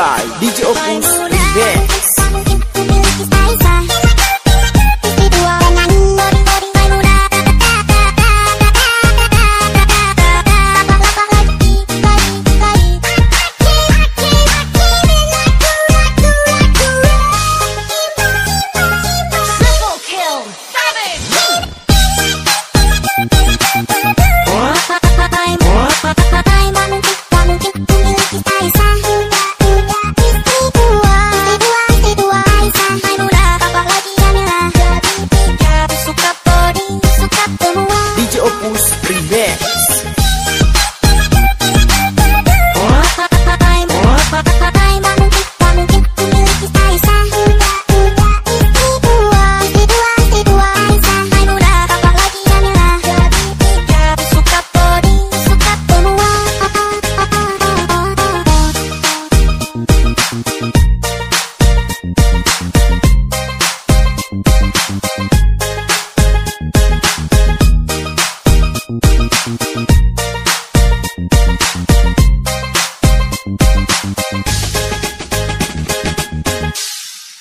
by DJ Opus yeah. Bye.